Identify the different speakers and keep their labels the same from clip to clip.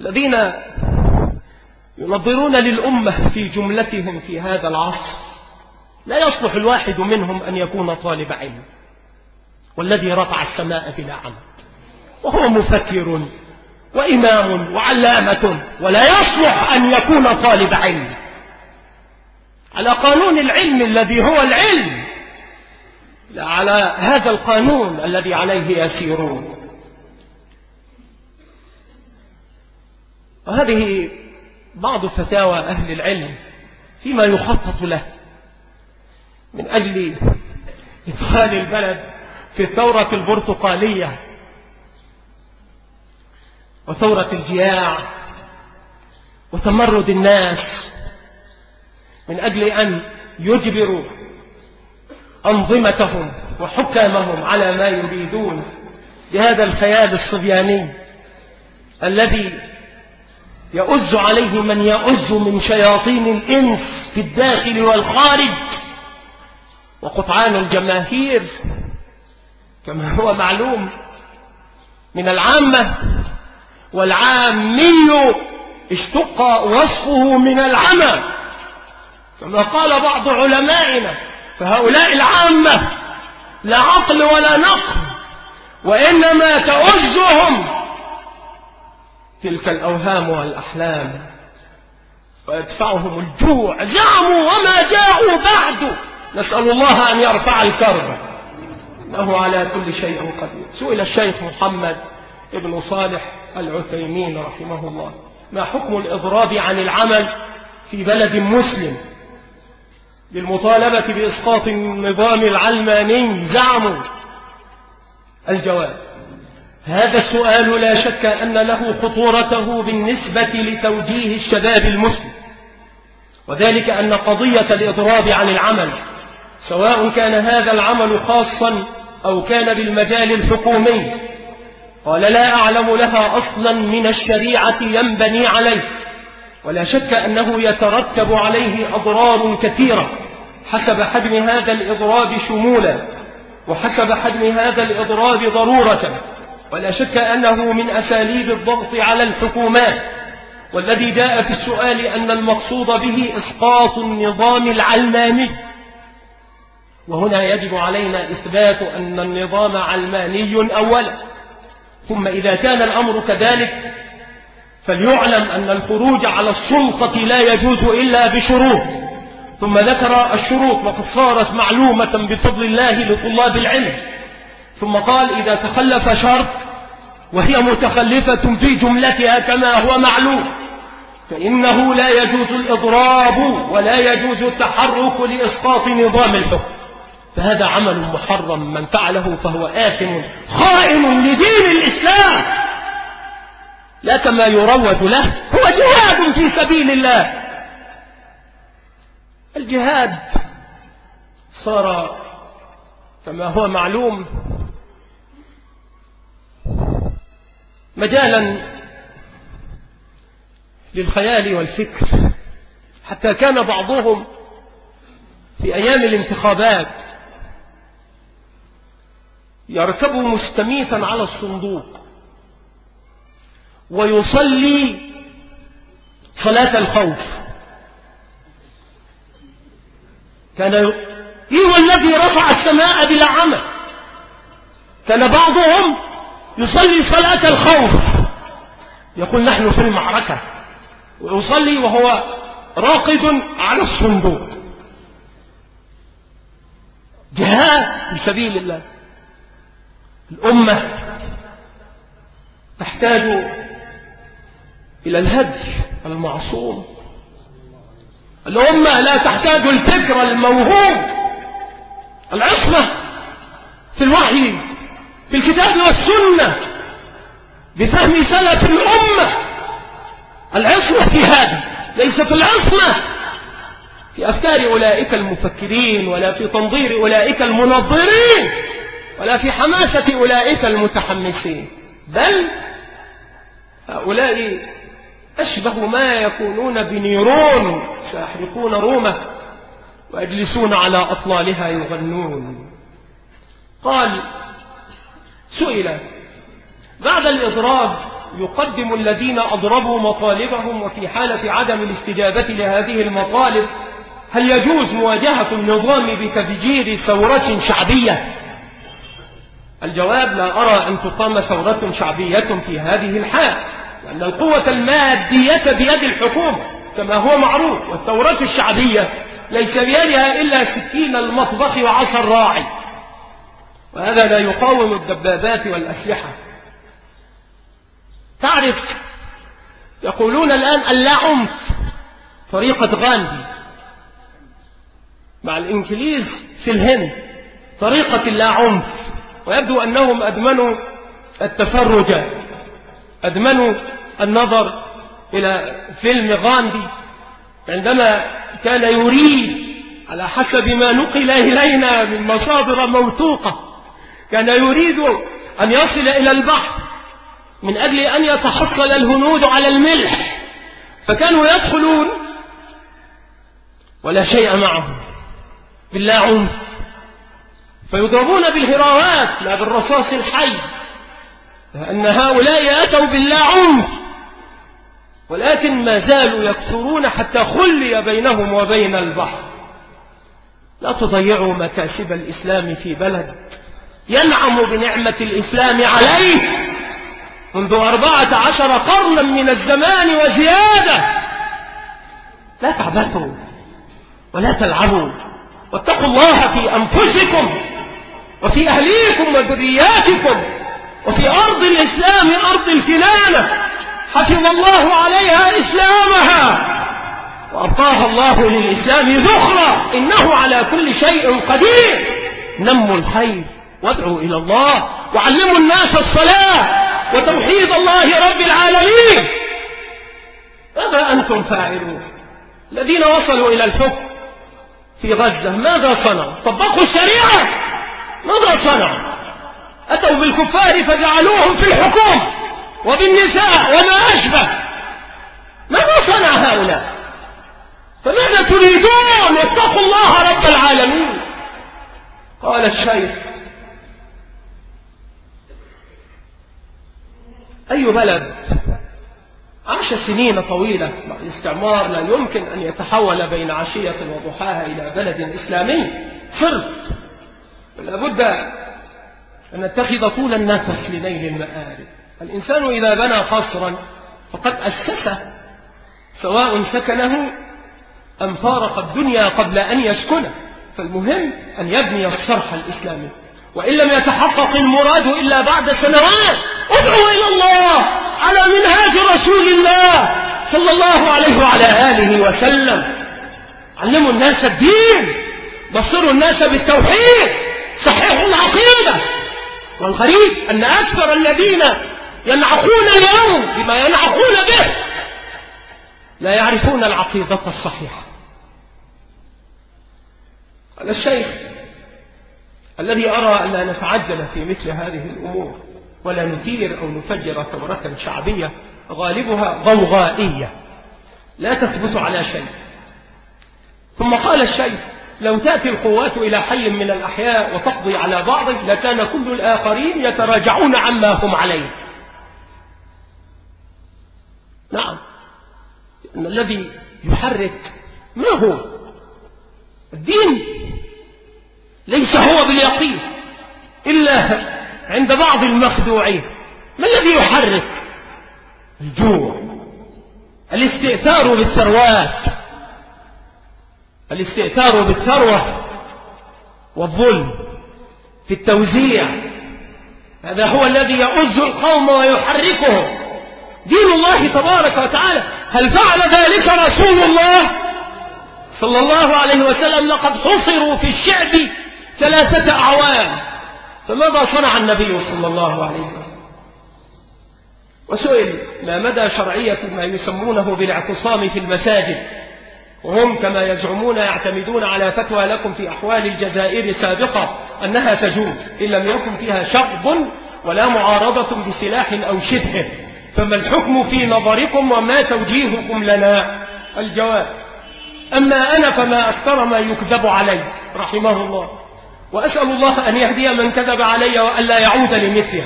Speaker 1: الذين ينظرون للأمة في جملتهم في هذا العصر لا يصلح الواحد منهم أن يكون طالب علم والذي رفع السماء بلا عمد وهو مفكر وإمام وعلامة ولا يصلح أن يكون طالب علم. على قانون العلم الذي هو العلم لا على هذا القانون الذي عليه يسيرون. وهذه بعض فتاوى أهل العلم فيما يخطط له من أجل إدخال البلد في الثورة البرتقالية وثورة الجياع وتمرد الناس من أجل أن يجبروا أنظمتهم وحكامهم على ما يريدون بهذا الخيال الصبياني الذي يؤز عليه من يؤز من شياطين الإنس في الداخل والخارج. وقطعان الجماهير كما هو معلوم من العامة والعامي اشتق وصفه من العمى. كما قال بعض علمائنا فهؤلاء العامة لا عقل ولا نقل وإنما تؤزهم تلك الأوهام والأحلام ويدفعهم الجوع. زعموا وما جاءوا بعد. نسأل الله أن يرفع الكرب. إنه على كل شيء قدير. سئل الشيخ محمد ابن صالح العثيمين رحمه الله ما حكم الإضراب عن العمل في بلد مسلم؟ للمطالبة بإسقاط النظام العلماني زعموا. الجواب هذا السؤال لا شك أن له خطورته بالنسبة لتوجيه الشباب المسلم. وذلك أن قضية الإضراب عن العمل سواء كان هذا العمل خاصا أو كان بالمجال الحكومي قال لا أعلم لها أصلا من الشريعة ينبني عليه. ولا شك أنه يترتب عليه أضرار كثيرة حسب حجم هذا الإضراب شمولا وحسب حجم هذا الإضراب ضرورة. ولا شك أنه من أساليب الضغط على الحكومات والذي جاء في السؤال أن المقصود به إسقاط النظام العلماني. وهنا يجب علينا إثبات أن النظام علماني أولا ثم إذا كان الأمر كذلك فليعلم أن الخروج على السلطة لا يجوز إلا بشروط. ثم ذكر الشروط وقد صارت معلومة بفضل الله لطلاب العلم. ثم قال إذا تخلف شرط وهي متخلفة في جملتها كما هو معلوم فإنه لا يجوز الإضراب ولا يجوز التحرك لإسقاط نظام الحكم فهذا عمل محرم من فعله فهو آثم خائن لدين الإسلام لا كما يروج له هو جهاد في سبيل الله الجهاد صار كما هو معلوم مجالا للخيال والفكر. حتى كان بعضهم في أيام الانتخابات يركب مستميتا على الصندوق ويصلي صلاة الخوف. كان هو الذي رفع السماء بلا عمل كان بعضهم يصلي صلاة الخوف. يقول نحن في المعركة. ويصلي وهو راقد على الصندوق. جهاد في سبيل الله. الأمة تحتاج إلى الهدي المعصوم. الأمة لا تحتاج الفكر الموهوب العصمة في الوحي. في الكتاب والسنة بفهم سلف الأمة. العصمة في هذا ليست العصمة. في أفكار أولئك المفكرين ولا في تنظير أولئك المنظرين ولا في حماسة أولئك المتحمسين. بل هؤلاء أشبه ما يكونون بنيرون سيحرقون رومه ويجلسون على أطلالها يغنون. قال سئل. بعد الإضراب يقدم الذين أضربوا مطالبهم وفي حالة عدم الاستجابة لهذه المطالب هل يجوز مواجهة النظام بتفجير ثورة شعبية؟ الجواب لا أرى أن تقام ثورة شعبية في هذه الحال لأن القوة المادية بيد الحكومة كما هو معروف والثورات الشعبية ليس بيدها إلا سكين المطبخ وعصا الراعي وهذا لا يقاوم الدبابات والأسلحة. تعرف يقولون الآن اللا عنف طريقة غاندي. مع الإنجليز في الهند طريقة اللا عنف ويبدو أنهم أدمنوا التفرج أدمنوا النظر إلى فيلم غاندي. عندما كان يريد على حسب ما نقل إلينا من مصادر موثوقة كان يريد أن يصل إلى البحر من أجل أن يتحصل الهنود على الملح فكانوا يدخلون ولا شيء معهم باللا عنف. فيضربون بالهراوات لا بالرصاص الحي لأن هؤلاء أتوا باللا عنف. ولكن ما زالوا يكثرون حتى خلي بينهم وبين البحر. لا تضيعوا مكاسب الإسلام في بلد. ينعم بنعمة الإسلام عليه منذ أربعة عشر قرنا من الزمان وزيادة. لا تعبثوا ولا تلعبوا واتقوا الله في أنفسكم وفي أهليكم وذرياتكم وفي أرض الإسلام أرض الكنانة حفظ الله عليها إسلامها وأبقاها الله للإسلام ذخرا إنه على كل شيء قدير. نموا الخير. وادعوا إلى الله وعلموا الناس الصلاة وتوحيد الله رب العالمين. ماذا أنتم فاعلون؟ الذين وصلوا إلى الحكم في غزة ماذا صنعوا؟ طبقوا الشريعة. ماذا صنعوا؟ أتوا بالكفار فجعلوهم في الحكومة وبالنساء وما أشبه. ماذا صنع هؤلاء؟ فماذا تريدون؟ اتقوا الله رب العالمين. قال الشيخ أي بلد؟ عاش سنين طويلة مع الاستعمار لا يمكن أن يتحول بين عشية وضحاها إلى بلد إسلامي. صرف. ولا بد أن نتخذ طول النفس لنيل المآرب. الإنسان إذا بنى قصرا فقد أسسه. سواء سكنه أم فارق الدنيا قبل أن يسكنه. فالمهم أن يبني الصرح الإسلامي. وإن لم يتحقق المراد إلا بعد سنوات. ادعوا إلى الله على منهاج رسول الله صلى الله عليه وعلى آله وسلم. علموا الناس الدين بصروا الناس بالتوحيد. صححوا العقيدة. والغريب أن أكثر الذين ينعقون اليوم بما ينعقون به لا يعرفون العقيدة الصحيحة. قال الشيخ الذي أرى أن لا نتعجل في مثل هذه الأمور ولا نثير أو نفجر ثورة شعبية غالبها غوغائية لا تثبت على شيء. ثم قال الشيخ لو تأتي القوات إلى حي من الأحياء وتقضي على بعض لكان كل الآخرين يتراجعون عما هم عليه. نعم الذي يحرك ما هو؟ الدين. ليس هو باليقين إلا عند بعض المخدوعين. ما الذي يحرك؟ الجوع الاستئثار بالثروات الاستئثار بالثروة والظلم في التوزيع. هذا هو الذي يؤز القوم ويحركهم. دين الله تبارك وتعالى. هل فعل ذلك رسول الله صلى الله عليه وسلم؟ لقد حصروا في الشعب ثلاثة أعوام. فماذا صنع النبي صلى الله عليه وسلم؟ وسئل ما مدى شرعية ما يسمونه بالاعتصام في المساجد. وهم كما يزعمون يعتمدون على فتوى لكم في أحوال الجزائر سابقة أنها تجوز إن لم يكن فيها شغب ولا معارضة بسلاح أو شبهه فما الحكم في نظركم وما توجيهكم لنا؟ الجواب أما أنا فما أكثر ما يكذب علي رحمه الله. وأسأل الله أن يهدي من كذب علي وأن لا يعود لمثله.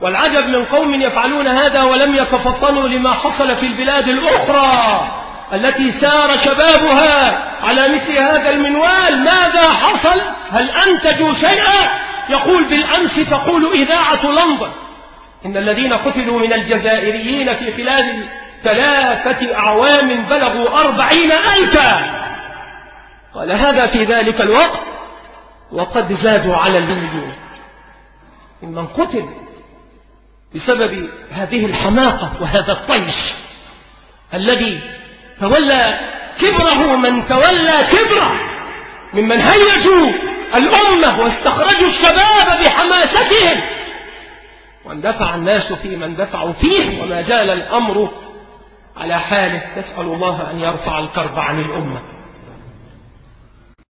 Speaker 1: والعجب من قوم يفعلون هذا ولم يتفطنوا لما حصل في البلاد الأخرى التي سار شبابها على مثل هذا المنوال. ماذا حصل؟ هل أنتجوا شيئا؟ يقول بالأمس تقول إذاعة لندن. إن الذين قتلوا من الجزائريين في خلال ثلاثة أعوام بلغوا أربعين ألفا. قال هذا في ذلك الوقت وقد زادوا على المليون. ممن قتل بسبب هذه الحماقة وهذا الطيش الذي تولى كبره من تولى كبره ممن هيجوا الأمة واستخرجوا الشباب بحماستهم. واندفع الناس في من دفعوا فيه وما زال الأمر على حاله. نسأل الله أن يرفع الكرب عن الأمة.